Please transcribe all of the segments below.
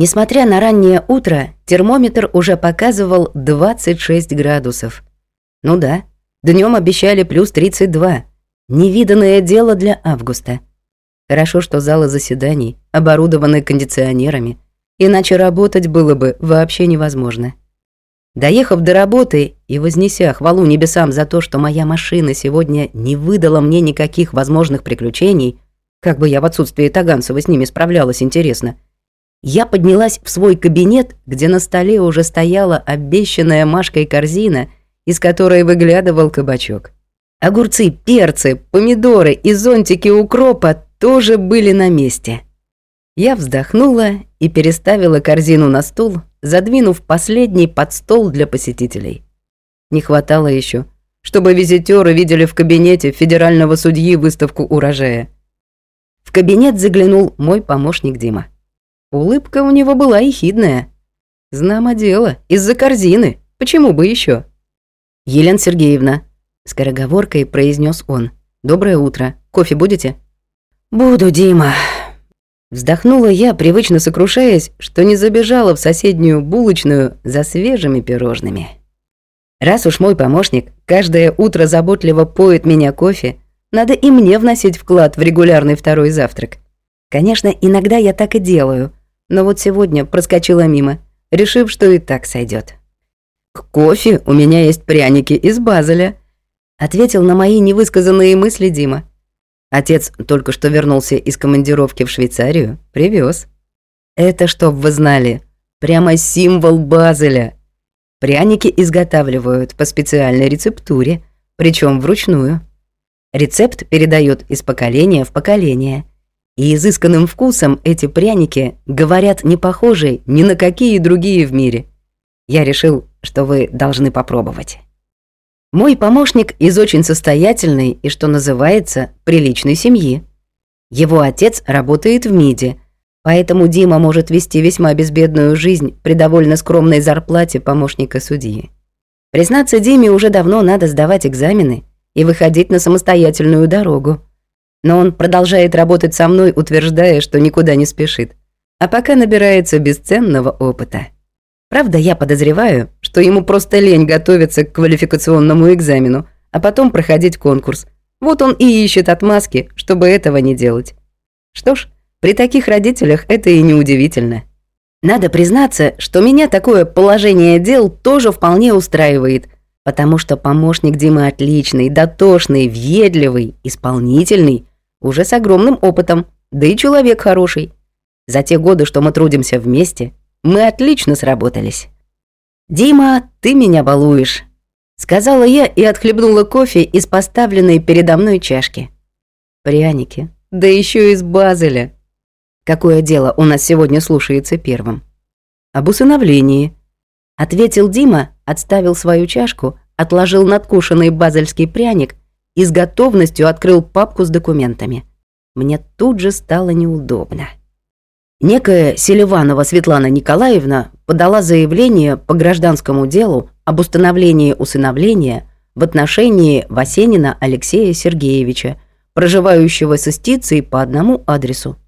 Несмотря на раннее утро, термометр уже показывал 26 градусов. Ну да, днем обещали плюс 32. Невиданное дело для августа. Хорошо, что залы заседаний оборудованы кондиционерами, иначе работать было бы вообще невозможно. Доехав до работы и вознеся хвалу небесам за то, что моя машина сегодня не выдала мне никаких возможных приключений, как бы я в отсутствие Таганцева с ними справлялась, интересно, я поднялась в свой кабинет, где на столе уже стояла обещанная Машкой корзина, из которой выглядывал кабачок. Огурцы, перцы, помидоры и зонтики укропа тоже были на месте. Я вздохнула и переставила корзину на стул, задвинув последний под стол для посетителей. Не хватало еще, чтобы визитеры видели в кабинете федерального судьи выставку урожая. В кабинет заглянул мой помощник Дима. Улыбка у него была ехидная. Знамо дело, из-за корзины, почему бы еще? «Елена Сергеевна», — скороговоркой произнес он. «Доброе утро. Кофе будете?» «Буду, Дима», Вздохнула я, привычно сокрушаясь, что не забежала в соседнюю булочную за свежими пирожными. Раз уж мой помощник каждое утро заботливо поет меня кофе, надо и мне вносить вклад в регулярный второй завтрак. Конечно, иногда я так и делаю, но вот сегодня проскочила мимо, решив, что и так сойдет. «К кофе у меня есть пряники из Базеля», ответил на мои невысказанные мысли Дима. Отец только что вернулся из командировки в Швейцарию, привез. Это, чтоб вы знали, прямо символ Базеля. Пряники изготавливают по специальной рецептуре, причем вручную. Рецепт передают из поколения в поколение. И изысканным вкусом эти пряники говорят не похожие ни на какие другие в мире. Я решил, что вы должны попробовать. Мой помощник из очень состоятельной и, что называется, приличной семьи. Его отец работает в МИДе, поэтому Дима может вести весьма безбедную жизнь при довольно скромной зарплате помощника судьи. Признаться, Диме уже давно надо сдавать экзамены и выходить на самостоятельную дорогу. Но он продолжает работать со мной, утверждая, что никуда не спешит, а пока набирается бесценного опыта. Правда, я подозреваю, что ему просто лень готовиться к квалификационному экзамену, а потом проходить конкурс. Вот он и ищет отмазки, чтобы этого не делать. Что ж, при таких родителях это и не удивительно. Надо признаться, что меня такое положение дел тоже вполне устраивает, потому что помощник Димы отличный, дотошный, въедливый, исполнительный, уже с огромным опытом, да и человек хороший. За те годы, что мы трудимся вместе, мы отлично сработались. «Дима, ты меня балуешь», — сказала я и отхлебнула кофе из поставленной передо мной чашки. Пряники, да еще из Базеля. Какое дело у нас сегодня слушается первым? Об усыновлении. Ответил Дима, отставил свою чашку, отложил надкушенный базельский пряник и с готовностью открыл папку с документами. Мне тут же стало неудобно. Некая Селиванова Светлана Николаевна подала заявление по гражданскому делу об установлении усыновления в отношении Васенина Алексея Сергеевича, проживающего с истицей по одному адресу.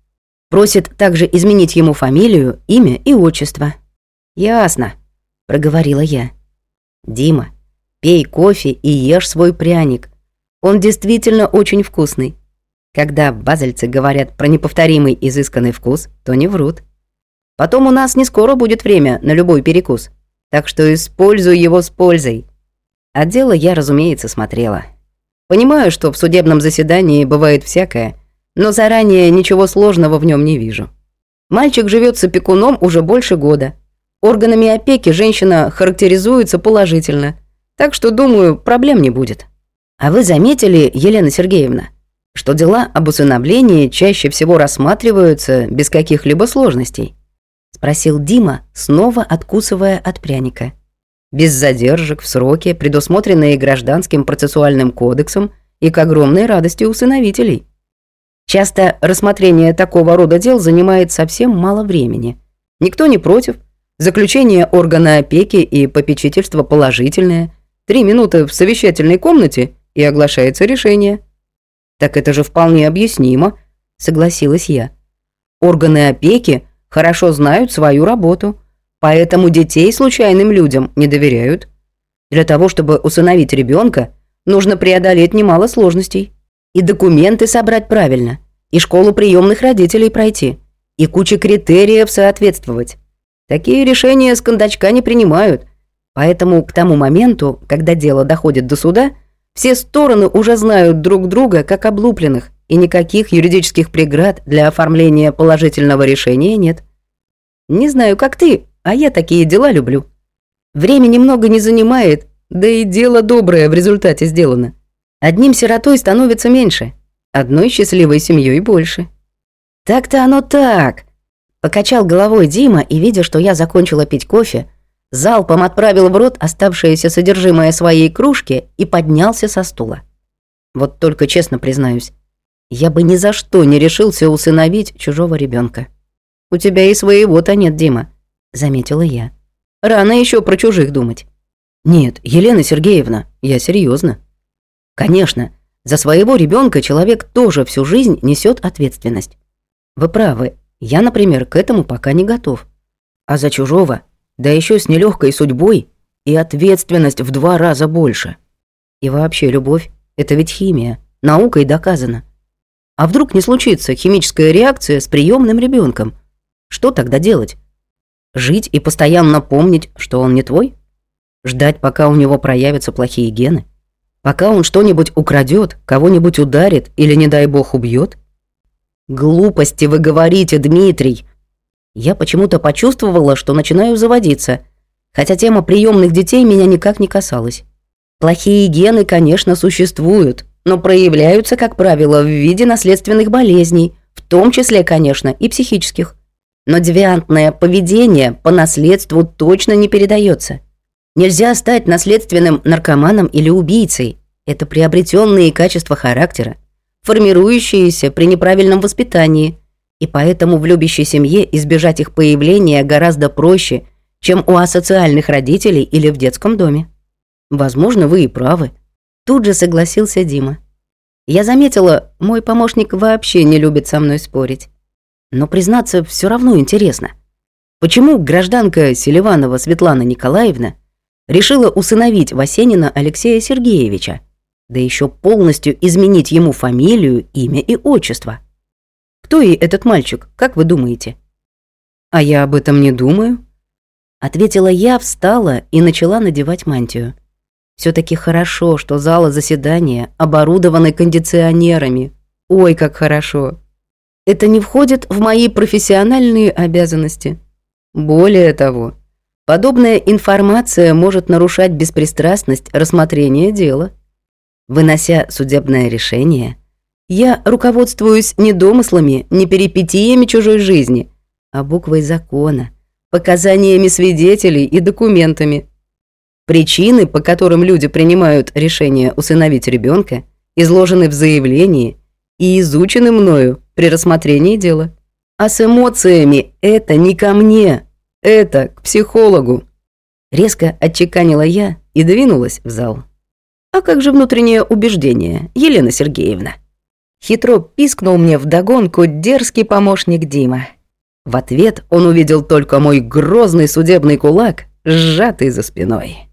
Просит также изменить ему фамилию, имя и отчество. «Ясно», — проговорила я. «Дима, пей кофе и ешь свой пряник. Он действительно очень вкусный. Когда базельцы говорят про неповторимый изысканный вкус, то не врут. Потом у нас не скоро будет время на любой перекус, так что используй его с пользой. А дело я, разумеется, смотрела. Понимаю, что в судебном заседании бывает всякое, но заранее ничего сложного в нем не вижу. Мальчик живет с опекуном уже больше года. Органами опеки женщина характеризуется положительно, так что, думаю, проблем не будет. А вы заметили, Елена Сергеевна, что дела об усыновлении чаще всего рассматриваются без каких-либо сложностей?» — спросил Дима, снова откусывая от пряника. «Без задержек в сроке, предусмотренные гражданским процессуальным кодексом и к огромной радости усыновителей. Часто рассмотрение такого рода дел занимает совсем мало времени. Никто не против. Заключение органа опеки и попечительство положительное. Три минуты в совещательной комнате и оглашается решение». «Так это же вполне объяснимо», — согласилась я. «Органы опеки хорошо знают свою работу, поэтому детей случайным людям не доверяют. Для того, чтобы усыновить ребенка, нужно преодолеть немало сложностей. И документы собрать правильно, и школу приемных родителей пройти, и куча критериев соответствовать. Такие решения с кондачка не принимают, поэтому к тому моменту, когда дело доходит до суда, все стороны уже знают друг друга как облупленных, и никаких юридических преград для оформления положительного решения нет. Не знаю, как ты, а я такие дела люблю. Время немного не занимает, да и дело доброе в результате сделано. Одним сиротой становится меньше, одной счастливой семьей больше. Так-то оно так. Покачал головой Дима и, видя, что я закончила пить кофе, залпом отправил в рот оставшееся содержимое своей кружки и поднялся со стула. Вот только честно признаюсь, я бы ни за что не решился усыновить чужого ребенка. У тебя и своего-то нет, Дима, заметила я. Рано еще про чужих думать. Нет, Елена Сергеевна, я серьезно. Конечно, за своего ребенка человек тоже всю жизнь несет ответственность. Вы правы, я, например, к этому пока не готов. А за чужого, да еще с нелегкой судьбой, и ответственность в два раза больше. И вообще, любовь — это ведь химия, наукой доказано. А вдруг не случится химическая реакция с приемным ребенком? Что тогда делать? Жить и постоянно помнить, что он не твой? Ждать, пока у него проявятся плохие гены? Пока он что-нибудь украдет, кого-нибудь ударит или, не дай бог, убьет? Глупости вы говорите, Дмитрий. Я почему-то почувствовала, что начинаю заводиться, хотя тема приемных детей меня никак не касалась. Плохие гены, конечно, существуют, но проявляются, как правило, в виде наследственных болезней, в том числе, конечно, и психических. Но девиантное поведение по наследству точно не передается. Нельзя стать наследственным наркоманом или убийцей. Это приобретенные качества характера, формирующиеся при неправильном воспитании, и поэтому в любящей семье избежать их появления гораздо проще, чем у асоциальных родителей или в детском доме. Возможно, вы и правы. Тут же согласился Дима. Я заметила, мой помощник вообще не любит со мной спорить. Но признаться, все равно интересно. Почему гражданка Селиванова Светлана Николаевна решила усыновить Васенина Алексея Сергеевича, да еще полностью изменить ему фамилию, имя и отчество. Кто ей этот мальчик, как вы думаете? А я об этом не думаю, ответила я, встала и начала надевать мантию. все таки хорошо, что залы заседания оборудованы кондиционерами. Ой, как хорошо. Это не входит в мои профессиональные обязанности. Более того, Подобная информация может нарушать беспристрастность рассмотрения дела. Вынося судебное решение, я руководствуюсь не домыслами, не перипетиями чужой жизни, а буквой закона, показаниями свидетелей и документами. Причины, по которым люди принимают решение усыновить ребенка, изложены в заявлении и изучены мною при рассмотрении дела. А с эмоциями это не ко мне, это к психологу. Резко отчеканила я и двинулась в зал. А как же внутреннее убеждение, Елена Сергеевна? Хитро пискнул мне вдогонку дерзкий помощник Дима. В ответ он увидел только мой грозный судебный кулак, сжатый за спиной.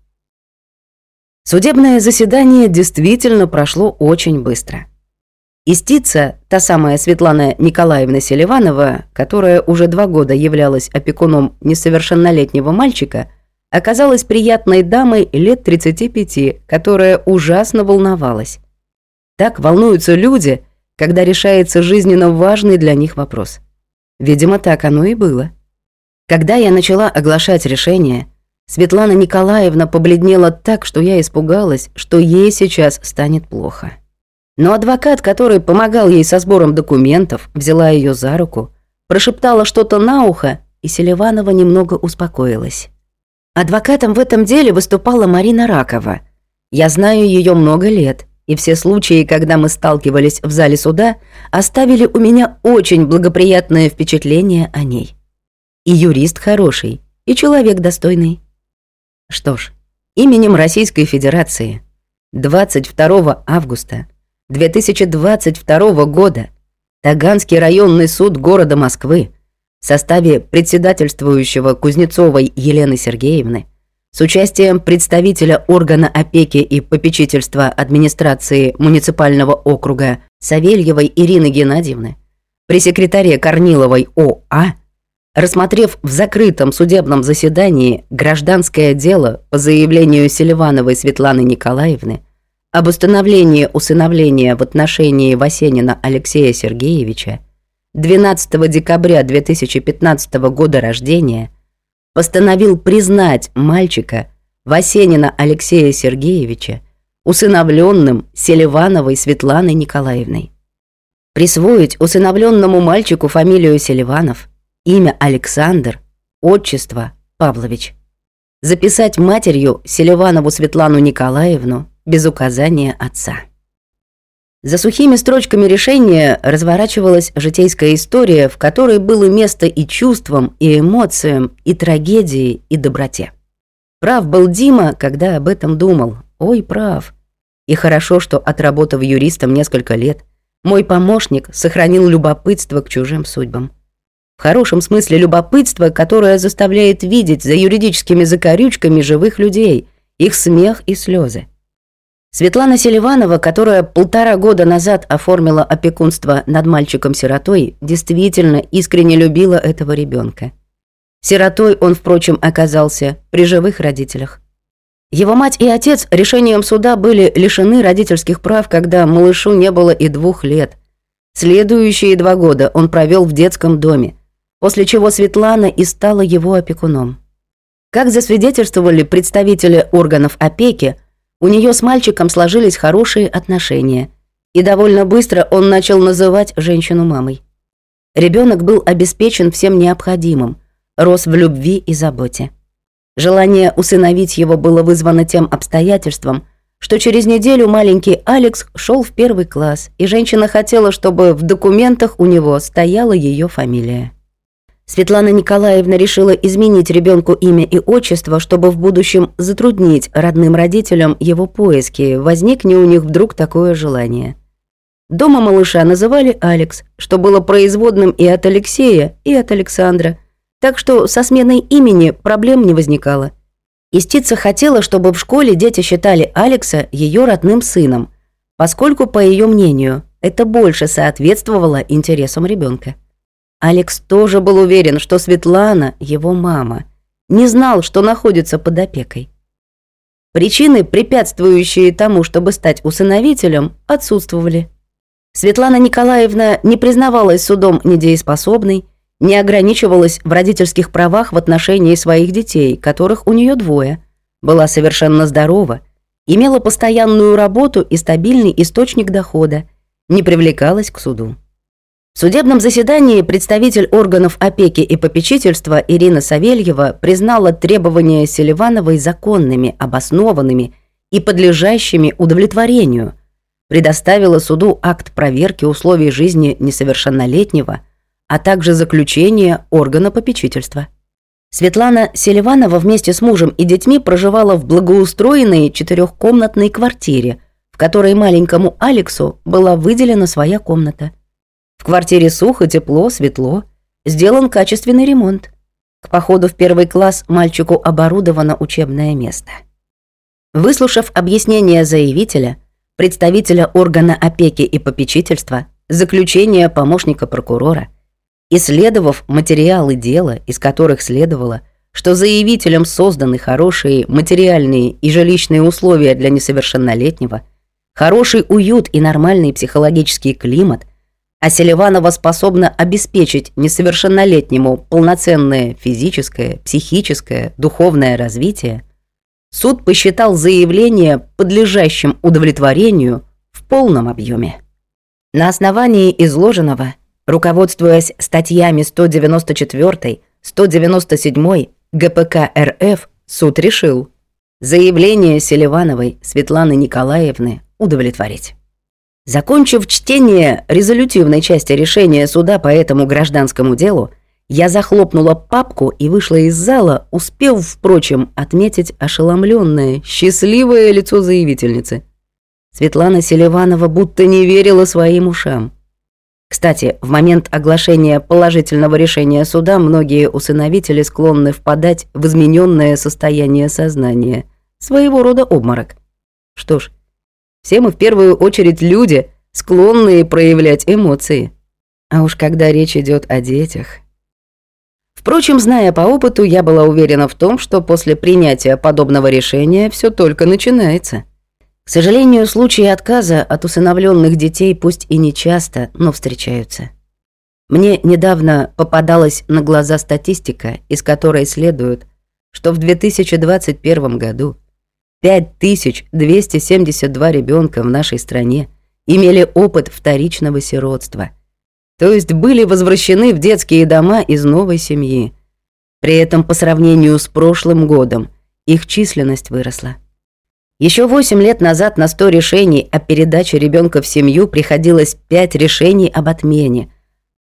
Судебное заседание действительно прошло очень быстро. Истица, та самая Светлана Николаевна Селиванова, которая уже два года являлась опекуном несовершеннолетнего мальчика, оказалась приятной дамой лет 35, которая ужасно волновалась. Так волнуются люди, когда решается жизненно важный для них вопрос. Видимо, так оно и было. Когда я начала оглашать решение, Светлана Николаевна побледнела так, что я испугалась, что ей сейчас станет плохо. Но адвокат, который помогал ей со сбором документов, взяла ее за руку, прошептала что-то на ухо, и Селиванова немного успокоилась. Адвокатом в этом деле выступала Марина Ракова. Я знаю ее много лет, и все случаи, когда мы сталкивались в зале суда, оставили у меня очень благоприятное впечатление о ней. И юрист хороший, и человек достойный. Что ж, именем Российской Федерации 22 августа 2022 года Таганский районный суд города Москвы в составе председательствующего Кузнецовой Елены Сергеевны, с участием представителя органа опеки и попечительства администрации муниципального округа Савельевой Ирины Геннадьевны, при Корниловой ОА, рассмотрев в закрытом судебном заседании гражданское дело по заявлению Селивановой Светланы Николаевны об установлении усыновления в отношении Васенина Алексея Сергеевича 12 декабря 2015 года рождения – постановил признать мальчика Васенина Алексея Сергеевича усыновленным Селивановой Светланой Николаевной. Присвоить усыновленному мальчику фамилию Селиванов, имя Александр, отчество Павлович. Записать матерью Селиванову Светлану Николаевну без указания отца. За сухими строчками решения разворачивалась житейская история, в которой было место и чувствам, и эмоциям, и трагедии, и доброте. Прав был Дима, когда об этом думал. Ой, прав. И хорошо, что, отработав юристом несколько лет, мой помощник сохранил любопытство к чужим судьбам. В хорошем смысле любопытство, которое заставляет видеть за юридическими закорючками живых людей, их смех и слезы. Светлана Селиванова, которая полтора года назад оформила опекунство над мальчиком-сиротой, действительно искренне любила этого ребенка. Сиротой он, впрочем, оказался при живых родителях. Его мать и отец решением суда были лишены родительских прав, когда малышу не было и двух лет. Следующие два года он провел в детском доме, после чего Светлана и стала его опекуном. Как засвидетельствовали представители органов опеки, у нее с мальчиком сложились хорошие отношения, и довольно быстро он начал называть женщину мамой. Ребенок был обеспечен всем необходимым, рос в любви и заботе. Желание усыновить его было вызвано тем обстоятельством, что через неделю маленький Алекс шел в первый класс, и женщина хотела, чтобы в документах у него стояла ее фамилия. Светлана Николаевна решила изменить ребенку имя и отчество, чтобы в будущем затруднить родным родителям его поиски, возникне у них вдруг такое желание. Дома малыша называли Алекс, что было производным и от Алексея, и от Александра, так что со сменой имени проблем не возникало. Истица хотела, чтобы в школе дети считали Алекса ее родным сыном, поскольку, по ее мнению, это больше соответствовало интересам ребенка. Алекс тоже был уверен, что Светлана – его мама. Не знал, что находится под опекой. Причины, препятствующие тому, чтобы стать усыновителем, отсутствовали. Светлана Николаевна не признавалась судом недееспособной, не ограничивалась в родительских правах в отношении своих детей, которых у нее двое, была совершенно здорова, имела постоянную работу и стабильный источник дохода, не привлекалась к суду. В судебном заседании представитель органов опеки и попечительства Ирина Савельева признала требования Селивановой законными, обоснованными и подлежащими удовлетворению, предоставила суду акт проверки условий жизни несовершеннолетнего, а также заключение органа попечительства. Светлана Селиванова вместе с мужем и детьми проживала в благоустроенной четырехкомнатной квартире, в которой маленькому Алексу была выделена своя комната – в квартире сухо, тепло, светло. Сделан качественный ремонт. К походу в первый класс мальчику оборудовано учебное место. Выслушав объяснение заявителя, представителя органа опеки и попечительства, заключение помощника прокурора, исследовав материалы дела, из которых следовало, что заявителям созданы хорошие материальные и жилищные условия для несовершеннолетнего, хороший уют и нормальный психологический климат, а Селиванова способна обеспечить несовершеннолетнему полноценное физическое, психическое, духовное развитие, суд посчитал заявление подлежащим удовлетворению в полном объеме. На основании изложенного, руководствуясь статьями 194, 197 ГПК РФ, суд решил заявление Селивановой Светланы Николаевны удовлетворить. Закончив чтение резолютивной части решения суда по этому гражданскому делу, я захлопнула папку и вышла из зала, успев, впрочем, отметить ошеломленное, счастливое лицо заявительницы. Светлана Селиванова будто не верила своим ушам. Кстати, в момент оглашения положительного решения суда многие усыновители склонны впадать в измененное состояние сознания, своего рода обморок. Что ж, все мы в первую очередь люди, склонные проявлять эмоции. А уж когда речь идет о детях. Впрочем, зная по опыту, я была уверена в том, что после принятия подобного решения все только начинается. К сожалению, случаи отказа от усыновленных детей пусть и не часто, но встречаются. Мне недавно попадалась на глаза статистика, из которой следует, что в 2021 году 5272 ребенка в нашей стране имели опыт вторичного сиротства, то есть были возвращены в детские дома из новой семьи. При этом по сравнению с прошлым годом их численность выросла. Еще 8 лет назад на 100 решений о передаче ребенка в семью приходилось 5 решений об отмене,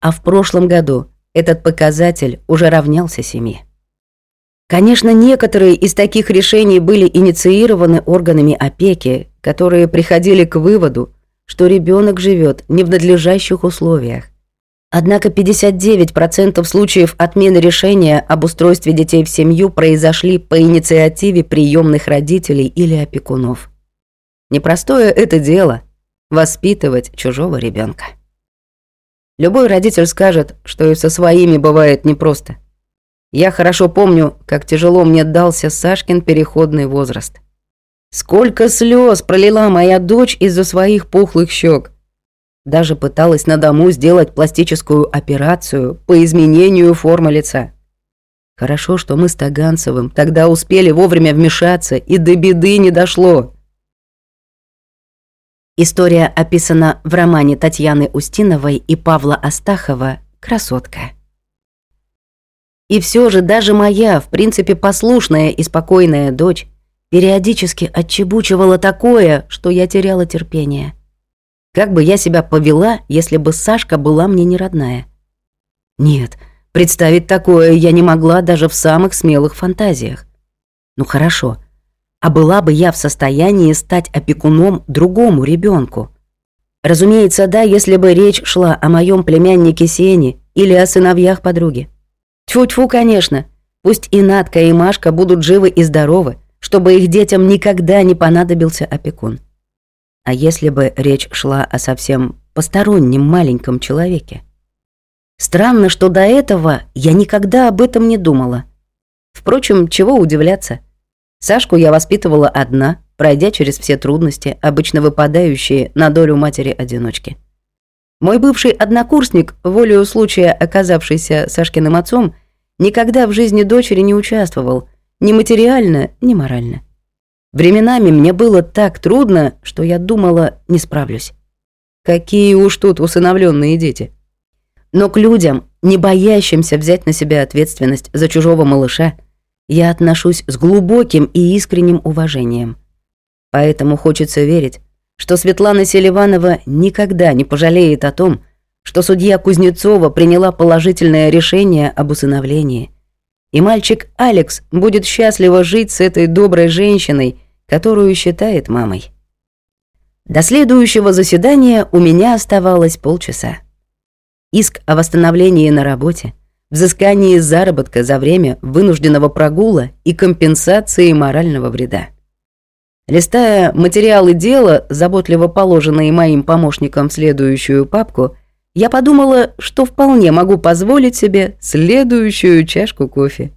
а в прошлом году этот показатель уже равнялся 7. Конечно, некоторые из таких решений были инициированы органами опеки, которые приходили к выводу, что ребенок живет не в надлежащих условиях. Однако 59% случаев отмены решения об устройстве детей в семью произошли по инициативе приемных родителей или опекунов. Непростое это дело – воспитывать чужого ребенка. Любой родитель скажет, что и со своими бывает непросто. Я хорошо помню, как тяжело мне дался Сашкин переходный возраст. Сколько слез пролила моя дочь из-за своих пухлых щек. Даже пыталась на дому сделать пластическую операцию по изменению формы лица. Хорошо, что мы с Таганцевым тогда успели вовремя вмешаться, и до беды не дошло. История описана в романе Татьяны Устиновой и Павла Астахова «Красотка». И все же даже моя, в принципе, послушная и спокойная дочь периодически отчебучивала такое, что я теряла терпение. Как бы я себя повела, если бы Сашка была мне не родная? Нет, представить такое я не могла даже в самых смелых фантазиях. Ну хорошо, а была бы я в состоянии стать опекуном другому ребенку? Разумеется, да, если бы речь шла о моем племяннике Сене или о сыновьях подруги. Тьфу-тьфу, конечно. Пусть и Надка, и Машка будут живы и здоровы, чтобы их детям никогда не понадобился опекун. А если бы речь шла о совсем постороннем маленьком человеке? Странно, что до этого я никогда об этом не думала. Впрочем, чего удивляться. Сашку я воспитывала одна, пройдя через все трудности, обычно выпадающие на долю матери-одиночки. Мой бывший однокурсник, волею случая оказавшийся Сашкиным отцом, никогда в жизни дочери не участвовал, ни материально, ни морально. Временами мне было так трудно, что я думала, не справлюсь. Какие уж тут усыновленные дети. Но к людям, не боящимся взять на себя ответственность за чужого малыша, я отношусь с глубоким и искренним уважением. Поэтому хочется верить, что Светлана Селиванова никогда не пожалеет о том, что судья Кузнецова приняла положительное решение об усыновлении. И мальчик Алекс будет счастливо жить с этой доброй женщиной, которую считает мамой. До следующего заседания у меня оставалось полчаса. Иск о восстановлении на работе, взыскании заработка за время вынужденного прогула и компенсации морального вреда. Листая материалы дела, заботливо положенные моим помощником в следующую папку, я подумала, что вполне могу позволить себе следующую чашку кофе.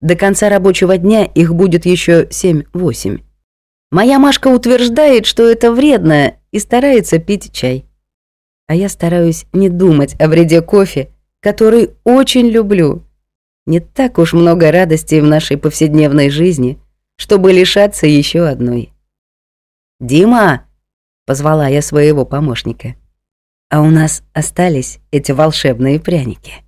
До конца рабочего дня их будет еще 7-8. Моя Машка утверждает, что это вредно и старается пить чай. А я стараюсь не думать о вреде кофе, который очень люблю. Не так уж много радости в нашей повседневной жизни, чтобы лишаться еще одной. «Дима!» — позвала я своего помощника. «А у нас остались эти волшебные пряники».